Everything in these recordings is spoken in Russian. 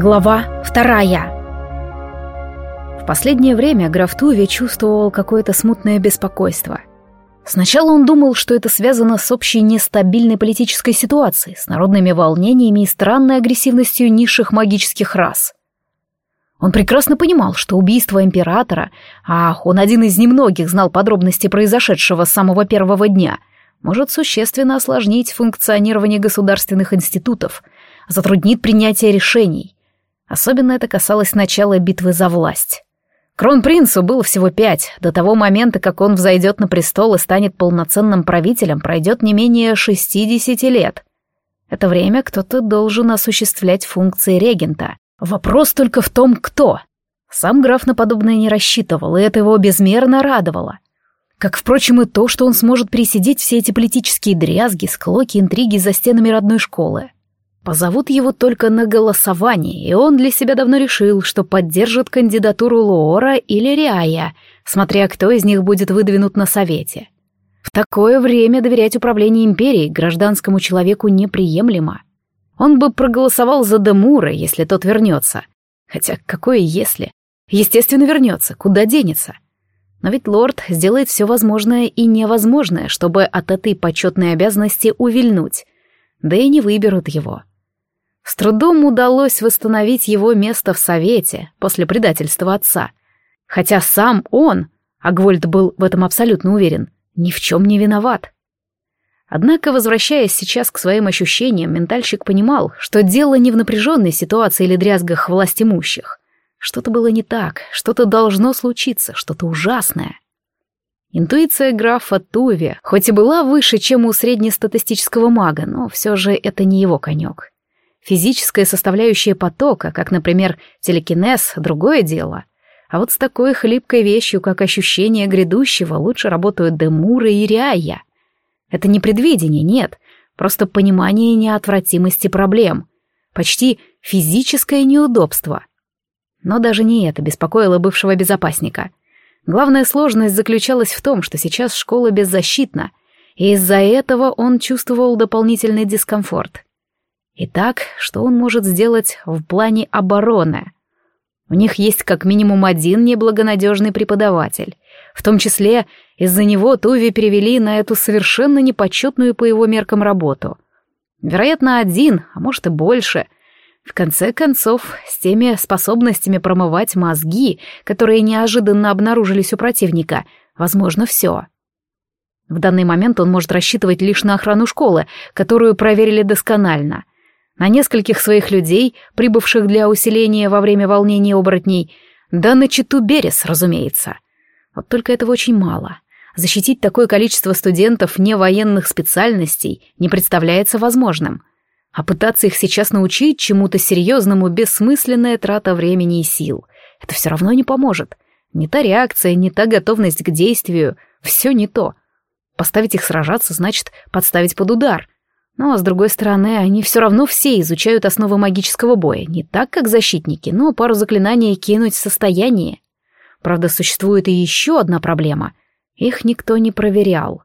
Глава вторая. В последнее время граф Туви чувствовал какое-то смутное беспокойство. Сначала он думал, что это связано с общей нестабильной политической ситуацией, с народными волнениями и странной агрессивностью низших магических рас. Он прекрасно понимал, что убийство императора, ах, он один из немногих знал подробности произошедшего с самого первого дня, может существенно осложнить функционирование государственных институтов, затруднит принятие решений. Особенно это касалось начала битвы за власть. Кронпринцу было всего пять. До того момента, как он взойдет на престол и станет полноценным правителем, пройдет не менее шестидесяти лет. Это время кто-то должен осуществлять функции регента. Вопрос только в том, кто. Сам граф на подобное не рассчитывал, и это его безмерно радовало. Как, впрочем, и то, что он сможет пересидеть все эти политические дрязги, склоки, интриги за стенами родной школы. Позовут его только на голосование, и он для себя давно решил, что поддержит кандидатуру Лоора или Риая, смотря кто из них будет выдвинут на совете. В такое время доверять управлению империей гражданскому человеку неприемлемо. Он бы проголосовал за Демура, если тот вернется. Хотя какое «если»? Естественно, вернется, куда денется. Но ведь лорд сделает все возможное и невозможное, чтобы от этой почетной обязанности увильнуть. Да и не выберут его. С трудом удалось восстановить его место в Совете после предательства отца. Хотя сам он, а был в этом абсолютно уверен, ни в чем не виноват. Однако, возвращаясь сейчас к своим ощущениям, ментальщик понимал, что дело не в напряженной ситуации или дрязгах власть имущих. Что-то было не так, что-то должно случиться, что-то ужасное. Интуиция графа Туви хоть и была выше, чем у среднестатистического мага, но все же это не его конек. Физическая составляющая потока, как, например, телекинез, другое дело. А вот с такой хлипкой вещью, как ощущение грядущего, лучше работают Демура и Риая. Это не предвидение, нет, просто понимание неотвратимости проблем. Почти физическое неудобство. Но даже не это беспокоило бывшего безопасника. Главная сложность заключалась в том, что сейчас школа беззащитна, и из-за этого он чувствовал дополнительный дискомфорт. Итак, что он может сделать в плане обороны? У них есть как минимум один неблагонадежный преподаватель. В том числе из-за него Туви перевели на эту совершенно непочетную по его меркам работу. Вероятно, один, а может и больше. В конце концов, с теми способностями промывать мозги, которые неожиданно обнаружились у противника, возможно, все. В данный момент он может рассчитывать лишь на охрану школы, которую проверили досконально — на нескольких своих людей, прибывших для усиления во время волнения оборотней, да на читу Берес, разумеется. Вот только этого очень мало. Защитить такое количество студентов не военных специальностей не представляется возможным. А пытаться их сейчас научить чему-то серьезному — бессмысленная трата времени и сил. Это все равно не поможет. Не та реакция, не та готовность к действию. Все не то. Поставить их сражаться значит подставить под удар — но, с другой стороны, они все равно все изучают основы магического боя, не так, как защитники, но пару заклинаний кинуть в состоянии. Правда, существует и еще одна проблема. Их никто не проверял.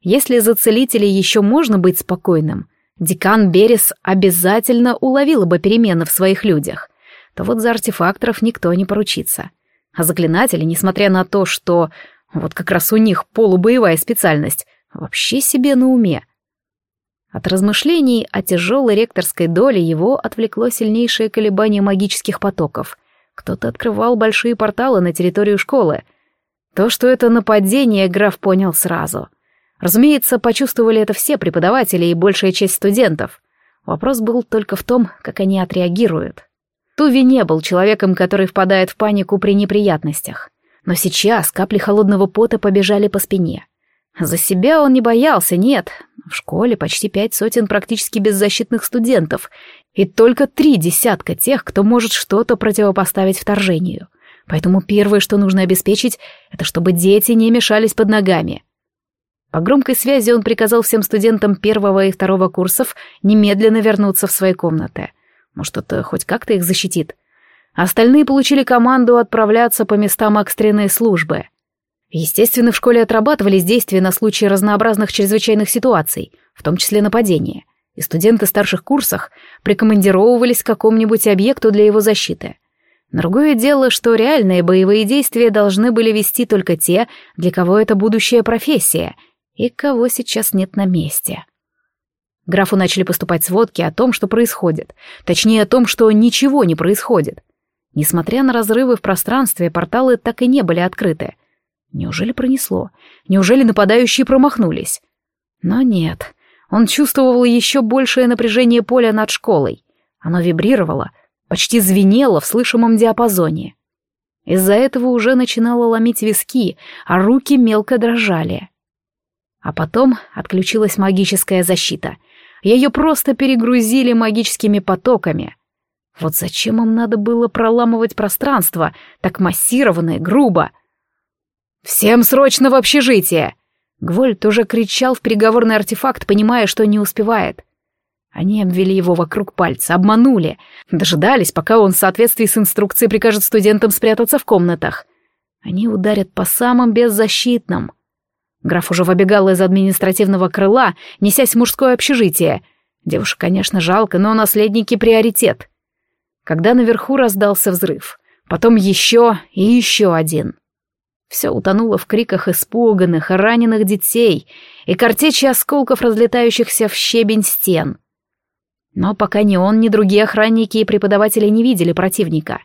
Если за целителей еще можно быть спокойным, декан Берес обязательно уловил бы перемены в своих людях, то вот за артефакторов никто не поручится. А заклинатели, несмотря на то, что вот как раз у них полубоевая специальность, вообще себе на уме — от размышлений о тяжелой ректорской доле его отвлекло сильнейшее колебание магических потоков. Кто-то открывал большие порталы на территорию школы. То, что это нападение, граф понял сразу. Разумеется, почувствовали это все преподаватели и большая часть студентов. Вопрос был только в том, как они отреагируют. Туви не был человеком, который впадает в панику при неприятностях. Но сейчас капли холодного пота побежали по спине. За себя он не боялся, нет. В школе почти пять сотен практически беззащитных студентов, и только три десятка тех, кто может что-то противопоставить вторжению. Поэтому первое, что нужно обеспечить, это чтобы дети не мешались под ногами. По громкой связи он приказал всем студентам первого и второго курсов немедленно вернуться в свои комнаты. Может, это хоть как-то их защитит. Остальные получили команду отправляться по местам экстренной службы — Естественно, в школе отрабатывались действия на случай разнообразных чрезвычайных ситуаций, в том числе нападения. и студенты старших курсах прикомандировывались к какому-нибудь объекту для его защиты. Другое дело, что реальные боевые действия должны были вести только те, для кого это будущая профессия, и кого сейчас нет на месте. Графу начали поступать сводки о том, что происходит, точнее о том, что ничего не происходит. Несмотря на разрывы в пространстве, порталы так и не были открыты. Неужели пронесло? Неужели нападающие промахнулись? Но нет, он чувствовал еще большее напряжение поля над школой. Оно вибрировало, почти звенело в слышимом диапазоне. Из-за этого уже начинало ломить виски, а руки мелко дрожали. А потом отключилась магическая защита. Ее просто перегрузили магическими потоками. Вот зачем им надо было проламывать пространство, так массированно и грубо? «Всем срочно в общежитие!» Гвольд уже кричал в переговорный артефакт, понимая, что не успевает. Они обвели его вокруг пальца, обманули, дожидались, пока он в соответствии с инструкцией прикажет студентам спрятаться в комнатах. Они ударят по самым беззащитным. Граф уже выбегал из административного крыла, несясь в мужское общежитие. Девушек, конечно, жалко, но наследники — приоритет. Когда наверху раздался взрыв, потом еще и еще один — все утонуло в криках испуганных, раненых детей и картечи осколков, разлетающихся в щебень стен. Но пока ни он, ни другие охранники и преподаватели не видели противника.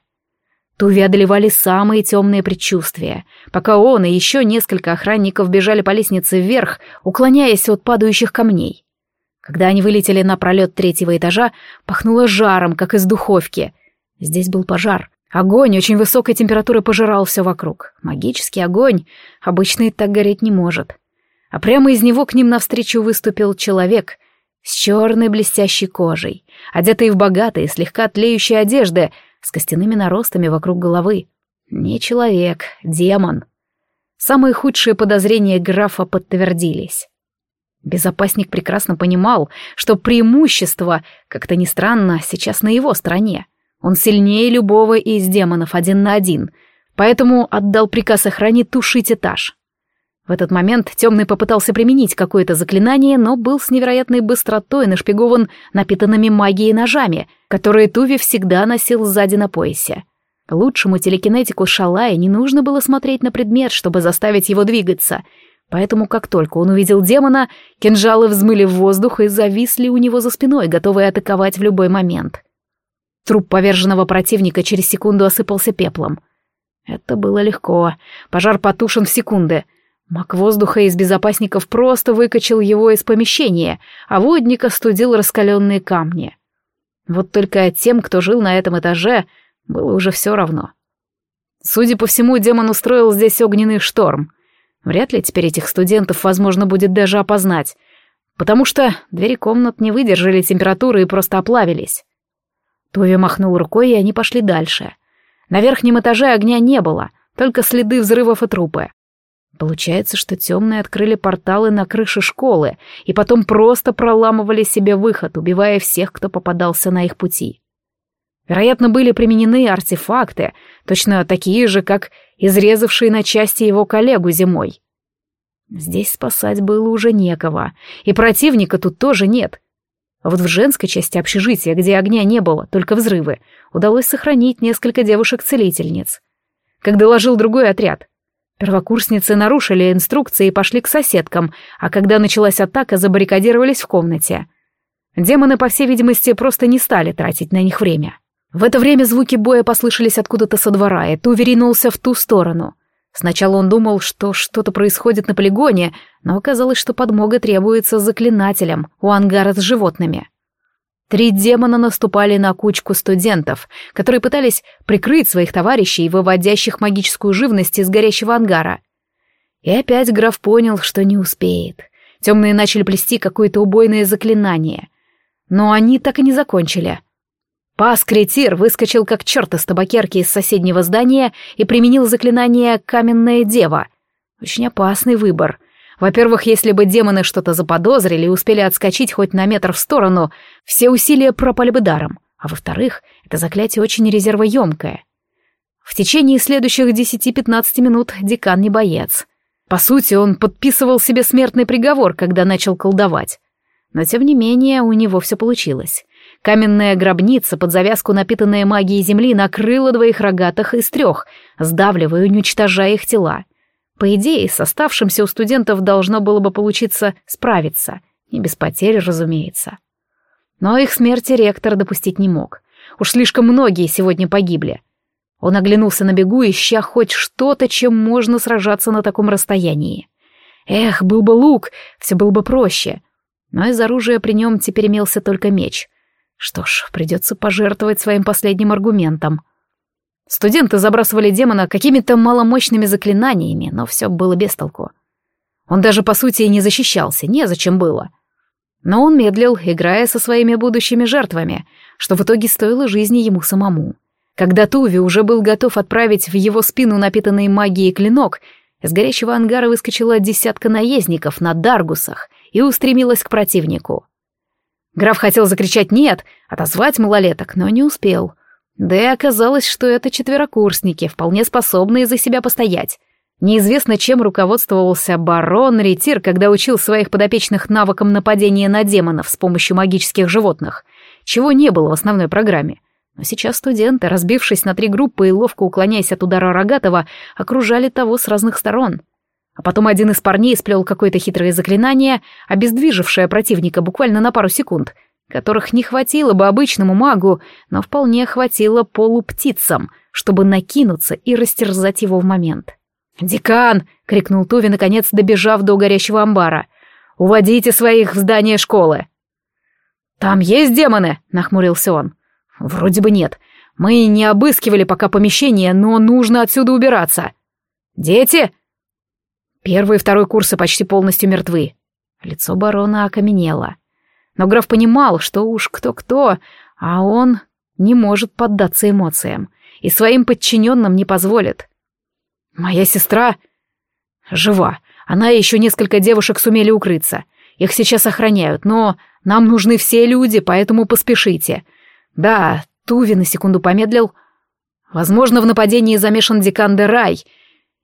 Туви одолевали самые темные предчувствия, пока он и еще несколько охранников бежали по лестнице вверх, уклоняясь от падающих камней. Когда они вылетели на пролет третьего этажа, пахнуло жаром, как из духовки. Здесь был пожар, Огонь очень высокой температуры пожирал все вокруг. Магический огонь обычно и так гореть не может. А прямо из него к ним навстречу выступил человек с черной блестящей кожей, одетый в богатые, слегка тлеющие одежды, с костяными наростами вокруг головы. Не человек, демон. Самые худшие подозрения графа подтвердились. Безопасник прекрасно понимал, что преимущество, как-то ни странно, сейчас на его стороне. Он сильнее любого из демонов один на один, поэтому отдал приказ охране тушить этаж. В этот момент темный попытался применить какое-то заклинание, но был с невероятной быстротой нашпигован напитанными магией ножами, которые Туви всегда носил сзади на поясе. Лучшему телекинетику Шалая не нужно было смотреть на предмет, чтобы заставить его двигаться, поэтому как только он увидел демона, кинжалы взмыли в воздух и зависли у него за спиной, готовые атаковать в любой момент. Труп поверженного противника через секунду осыпался пеплом. Это было легко. Пожар потушен в секунды. Маг воздуха из безопасников просто выкачал его из помещения, а водник остудил раскаленные камни. Вот только тем, кто жил на этом этаже, было уже все равно. Судя по всему, демон устроил здесь огненный шторм. Вряд ли теперь этих студентов возможно будет даже опознать, потому что двери комнат не выдержали температуры и просто оплавились. Тови махнул рукой, и они пошли дальше. На верхнем этаже огня не было, только следы взрывов и трупы. Получается, что темные открыли порталы на крыше школы и потом просто проламывали себе выход, убивая всех, кто попадался на их пути. Вероятно, были применены артефакты, точно такие же, как изрезавшие на части его коллегу зимой. Здесь спасать было уже некого, и противника тут тоже нет. А вот в женской части общежития, где огня не было, только взрывы, удалось сохранить несколько девушек-целительниц. Как доложил другой отряд. Первокурсницы нарушили инструкции и пошли к соседкам, а когда началась атака, забаррикадировались в комнате. Демоны, по всей видимости, просто не стали тратить на них время. В это время звуки боя послышались откуда-то со двора, и Туви ринулся в ту сторону. Сначала он думал, что что-то происходит на полигоне, но оказалось, что подмога требуется заклинателям у ангара с животными. Три демона наступали на кучку студентов, которые пытались прикрыть своих товарищей, выводящих магическую живность из горящего ангара. И опять граф понял, что не успеет. Темные начали плести какое-то убойное заклинание. Но они так и не закончили — Пас-кретир выскочил как черт из табакерки из соседнего здания и применил заклинание «Каменная дева». Очень опасный выбор. Во-первых, если бы демоны что-то заподозрили и успели отскочить хоть на метр в сторону, все усилия пропали бы даром. А во-вторых, это заклятие очень резервоемкое. В течение следующих 10-15 минут декан не боец. По сути, он подписывал себе смертный приговор, когда начал колдовать. Но тем не менее у него все получилось. Каменная гробница, под завязку напитанная магией земли, накрыла двоих рогатых из трех, сдавливая и уничтожая их тела. По идее, с оставшимся у студентов должно было бы получиться справиться. И без потерь, разумеется. Но их смерти ректор допустить не мог. Уж слишком многие сегодня погибли. Он оглянулся на бегу, ища хоть что-то, чем можно сражаться на таком расстоянии. Эх, был бы лук, все было бы проще. Но из оружия при нем теперь имелся только меч. Что ж, придется пожертвовать своим последним аргументом. Студенты забрасывали демона какими-то маломощными заклинаниями, но все было без толку. Он даже, по сути, и не защищался, незачем было. Но он медлил, играя со своими будущими жертвами, что в итоге стоило жизни ему самому. Когда Туви уже был готов отправить в его спину напитанный магией клинок, из горящего ангара выскочила десятка наездников на Даргусах и устремилась к противнику. Граф хотел закричать «нет», отозвать малолеток, но не успел. Да и оказалось, что это четверокурсники, вполне способные за себя постоять. Неизвестно, чем руководствовался барон Ретир, когда учил своих подопечных навыкам нападения на демонов с помощью магических животных, чего не было в основной программе. Но сейчас студенты, разбившись на три группы и ловко уклоняясь от удара рогатого, окружали того с разных сторон. А потом один из парней сплел какое-то хитрое заклинание, обездвижившее противника буквально на пару секунд, которых не хватило бы обычному магу, но вполне хватило полуптицам, чтобы накинуться и растерзать его в момент. «Декан!» — крикнул Туви, наконец добежав до горящего амбара. «Уводите своих в здание школы!» «Там есть демоны?» — нахмурился он. «Вроде бы нет. Мы не обыскивали пока помещение, но нужно отсюда убираться». «Дети?» Первый и второй курсы почти полностью мертвы. Лицо барона окаменело. Но граф понимал, что уж кто-кто, а он не может поддаться эмоциям и своим подчиненным не позволит. «Моя сестра жива. Она и еще несколько девушек сумели укрыться. Их сейчас охраняют, но нам нужны все люди, поэтому поспешите. Да, Туви на секунду помедлил. Возможно, в нападении замешан декан де Рай —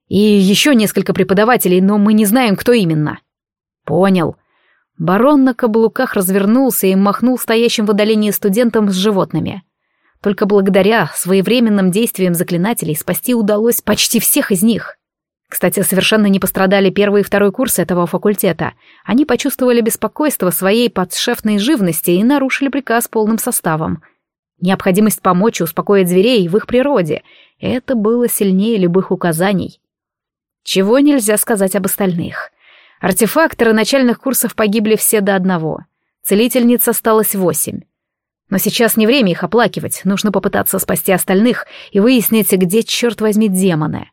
и еще несколько преподавателей, но мы не знаем, кто именно. Понял. Барон на каблуках развернулся и махнул стоящим в отдалении студентам с животными. Только благодаря своевременным действиям заклинателей спасти удалось почти всех из них. Кстати, совершенно не пострадали первый и второй курсы этого факультета. Они почувствовали беспокойство своей подшефной живности и нарушили приказ полным составом. Необходимость помочь и успокоить зверей в их природе — это было сильнее любых указаний. Чего нельзя сказать об остальных. Артефакторы начальных курсов погибли все до одного. Целительниц осталось восемь. Но сейчас не время их оплакивать, нужно попытаться спасти остальных и выяснить, где, черт возьми, демоны.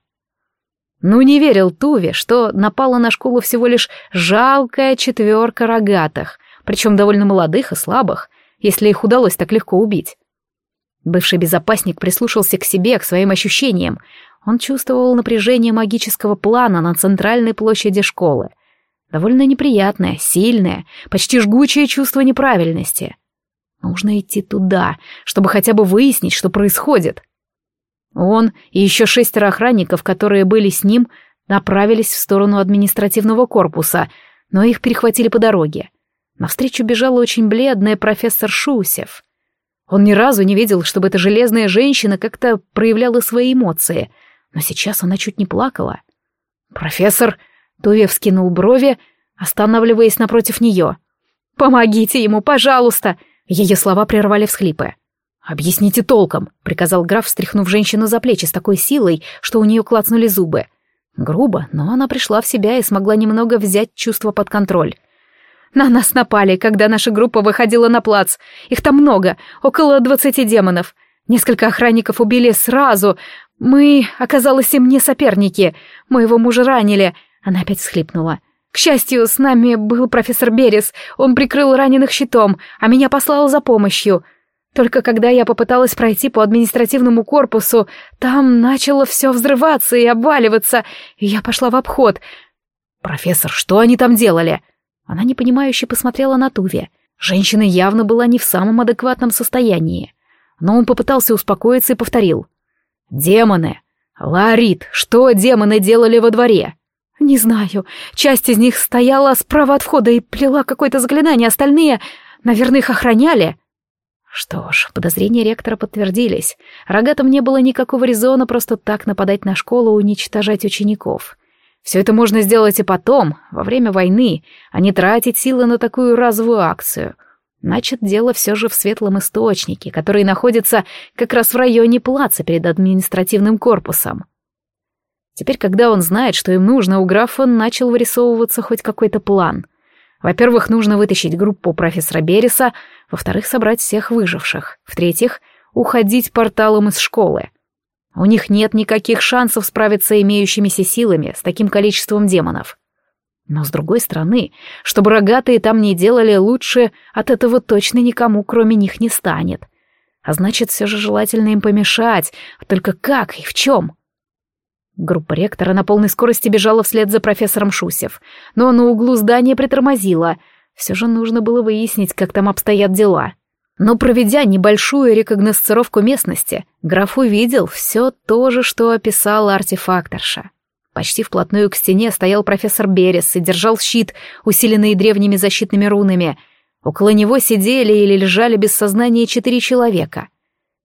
Ну, не верил Туве, что напала на школу всего лишь жалкая четверка рогатых, причем довольно молодых и слабых, если их удалось так легко убить. Бывший безопасник прислушался к себе, к своим ощущениям. Он чувствовал напряжение магического плана на центральной площади школы. Довольно неприятное, сильное, почти жгучее чувство неправильности. Нужно идти туда, чтобы хотя бы выяснить, что происходит. Он и еще шестеро охранников, которые были с ним, направились в сторону административного корпуса, но их перехватили по дороге. Навстречу бежала очень бледная профессор Шусев. Он ни разу не видел, чтобы эта железная женщина как-то проявляла свои эмоции — но сейчас она чуть не плакала. «Профессор!» — Туве вскинул брови, останавливаясь напротив нее. «Помогите ему, пожалуйста!» Ее слова прервали всхлипы. «Объясните толком», — приказал граф, встряхнув женщину за плечи с такой силой, что у нее клацнули зубы. Грубо, но она пришла в себя и смогла немного взять чувство под контроль. «На нас напали, когда наша группа выходила на плац. Их там много, около двадцати демонов. Несколько охранников убили сразу, «Мы, оказалось, им не соперники. Моего мужа ранили». Она опять всхлипнула. «К счастью, с нами был профессор Берес. Он прикрыл раненых щитом, а меня послал за помощью. Только когда я попыталась пройти по административному корпусу, там начало все взрываться и обваливаться, и я пошла в обход. «Профессор, что они там делали?» Она непонимающе посмотрела на Туви. Женщина явно была не в самом адекватном состоянии. Но он попытался успокоиться и повторил. «Демоны! Ларит, что демоны делали во дворе?» «Не знаю. Часть из них стояла справа от входа и плела какое-то заклинание, остальные, наверное, их охраняли». Что ж, подозрения ректора подтвердились. Рогатам не было никакого резона просто так нападать на школу и уничтожать учеников. Все это можно сделать и потом, во время войны, а не тратить силы на такую разовую акцию. Значит, дело все же в светлом источнике, который находится как раз в районе плаца перед административным корпусом. Теперь, когда он знает, что им нужно, у графа начал вырисовываться хоть какой-то план. Во-первых, нужно вытащить группу профессора Береса, во-вторых, собрать всех выживших, в-третьих, уходить порталом из школы. У них нет никаких шансов справиться имеющимися силами с таким количеством демонов. Но с другой стороны, чтобы рогатые там не делали лучше, от этого точно никому, кроме них, не станет. А значит, все же желательно им помешать, только как и в чем? — Группа ректора на полной скорости бежала вслед за профессором Шусев, но на углу здания притормозила. Все же нужно было выяснить, как там обстоят дела. Но проведя небольшую рекогносцировку местности, граф увидел все то же, что описала артефакторша. Почти вплотную к стене стоял профессор Берес и держал щит, усиленный древними защитными рунами. Около него сидели или лежали без сознания четыре человека.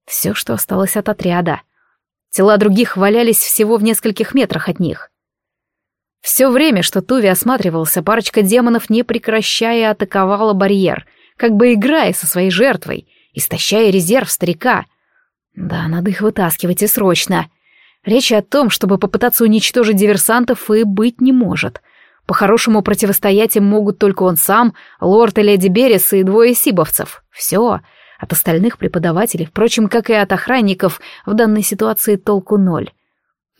Все, что осталось от отряда — Тела других валялись всего в нескольких метрах от них. Все время, что Туви осматривался, парочка демонов, не прекращая, атаковала барьер, как бы играя со своей жертвой, истощая резерв старика. Да, надо их вытаскивать и срочно. Речи о том, чтобы попытаться уничтожить диверсантов, и быть не может. По-хорошему противостоять им могут только он сам, лорд и леди Берес и двое сибовцев. Все. От остальных преподавателей, впрочем, как и от охранников, в данной ситуации толку ноль.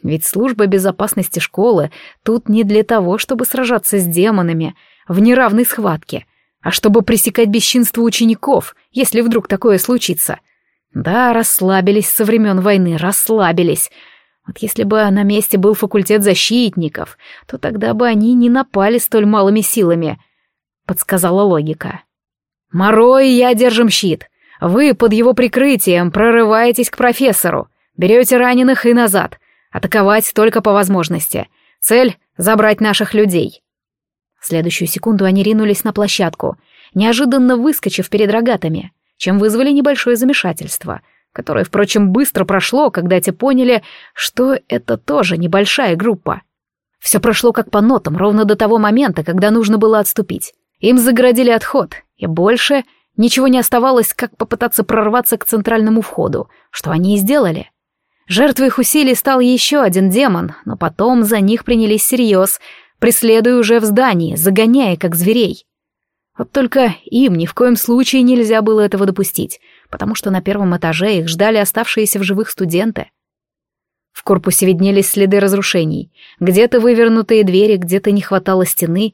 Ведь служба безопасности школы тут не для того, чтобы сражаться с демонами в неравной схватке, а чтобы пресекать бесчинство учеников, если вдруг такое случится. Да, расслабились со времен войны, расслабились. Вот если бы на месте был факультет защитников, то тогда бы они не напали столь малыми силами, подсказала логика. «Моро и я держим щит. Вы под его прикрытием прорываетесь к профессору, берете раненых и назад. Атаковать только по возможности. Цель — забрать наших людей. В следующую секунду они ринулись на площадку, неожиданно выскочив перед рогатами, чем вызвали небольшое замешательство, которое, впрочем, быстро прошло, когда те поняли, что это тоже небольшая группа. Все прошло как по нотам, ровно до того момента, когда нужно было отступить. Им загородили отход, и больше — Ничего не оставалось, как попытаться прорваться к центральному входу, что они и сделали. Жертвой их усилий стал еще один демон, но потом за них принялись всерьез, преследуя уже в здании, загоняя как зверей. Вот только им ни в коем случае нельзя было этого допустить, потому что на первом этаже их ждали оставшиеся в живых студенты. В корпусе виднелись следы разрушений. Где-то вывернутые двери, где-то не хватало стены.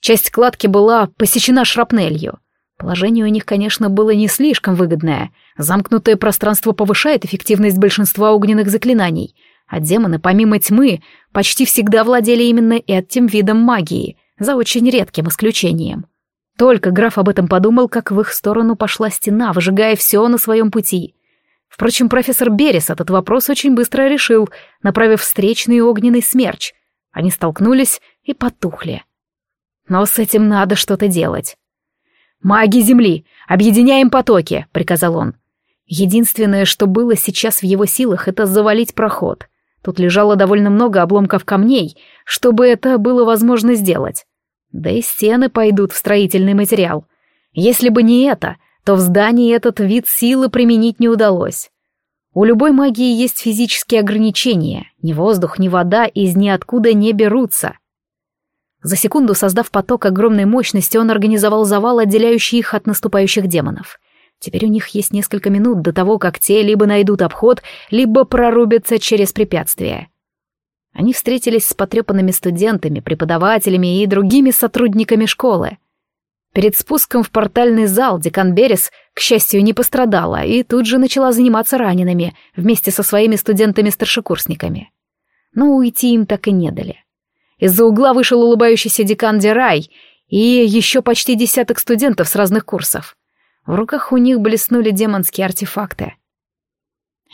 Часть кладки была посечена шрапнелью. Положение у них, конечно, было не слишком выгодное. Замкнутое пространство повышает эффективность большинства огненных заклинаний, а демоны, помимо тьмы, почти всегда владели именно этим видом магии, за очень редким исключением. Только граф об этом подумал, как в их сторону пошла стена, выжигая все на своем пути. Впрочем, профессор Берес этот вопрос очень быстро решил, направив встречный огненный смерч. Они столкнулись и потухли. Но с этим надо что-то делать. «Маги Земли! Объединяем потоки!» — приказал он. Единственное, что было сейчас в его силах, это завалить проход. Тут лежало довольно много обломков камней, чтобы это было возможно сделать. Да и стены пойдут в строительный материал. Если бы не это, то в здании этот вид силы применить не удалось. У любой магии есть физические ограничения. Ни воздух, ни вода из ниоткуда не берутся. За секунду, создав поток огромной мощности, он организовал завал, отделяющий их от наступающих демонов. Теперь у них есть несколько минут до того, как те либо найдут обход, либо прорубятся через препятствия. Они встретились с потрепанными студентами, преподавателями и другими сотрудниками школы. Перед спуском в портальный зал декан Берес, к счастью, не пострадала и тут же начала заниматься ранеными вместе со своими студентами-старшекурсниками. Но уйти им так и не дали. Из-за угла вышел улыбающийся декан Дирай и еще почти десяток студентов с разных курсов. В руках у них блеснули демонские артефакты.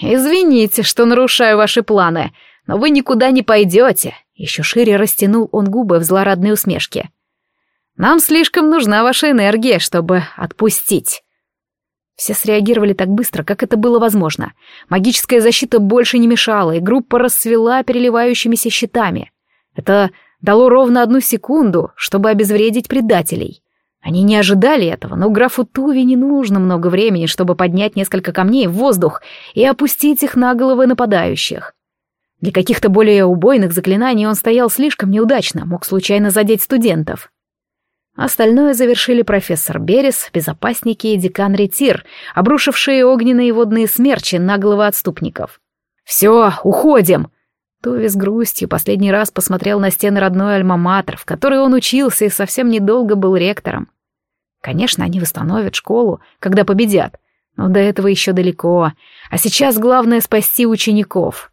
«Извините, что нарушаю ваши планы, но вы никуда не пойдете. Еще шире растянул он губы в злорадной усмешке. Нам слишком нужна ваша энергия, чтобы отпустить. Все среагировали так быстро, как это было возможно. Магическая защита больше не мешала, и группа расцвела переливающимися щитами. Это дало ровно одну секунду, чтобы обезвредить предателей. Они не ожидали этого, но графу Туви не нужно много времени, чтобы поднять несколько камней в воздух и опустить их на головы нападающих. Для каких-то более убойных заклинаний он стоял слишком неудачно, мог случайно задеть студентов. Остальное завершили профессор Берес, безопасники и декан Ретир, обрушившие огненные водные смерчи на головы отступников. «Все, уходим!» Тови с грустью последний раз посмотрел на стены родной альма-матер, в которой он учился и совсем недолго был ректором. Конечно, они восстановят школу, когда победят, но до этого еще далеко, а сейчас главное спасти учеников.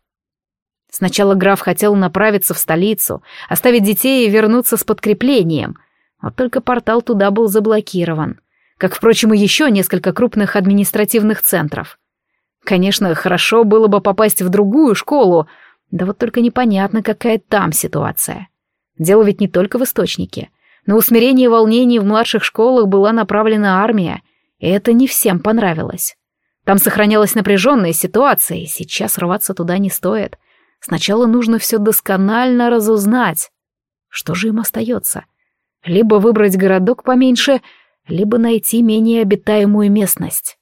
Сначала граф хотел направиться в столицу, оставить детей и вернуться с подкреплением, вот только портал туда был заблокирован, как, впрочем, и еще несколько крупных административных центров. Конечно, хорошо было бы попасть в другую школу, да вот только непонятно, какая там ситуация. Дело ведь не только в источнике. На усмирение волнений в младших школах была направлена армия, и это не всем понравилось. Там сохранялась напряженная ситуация, и сейчас рваться туда не стоит. Сначала нужно все досконально разузнать. Что же им остается? Либо выбрать городок поменьше, либо найти менее обитаемую местность.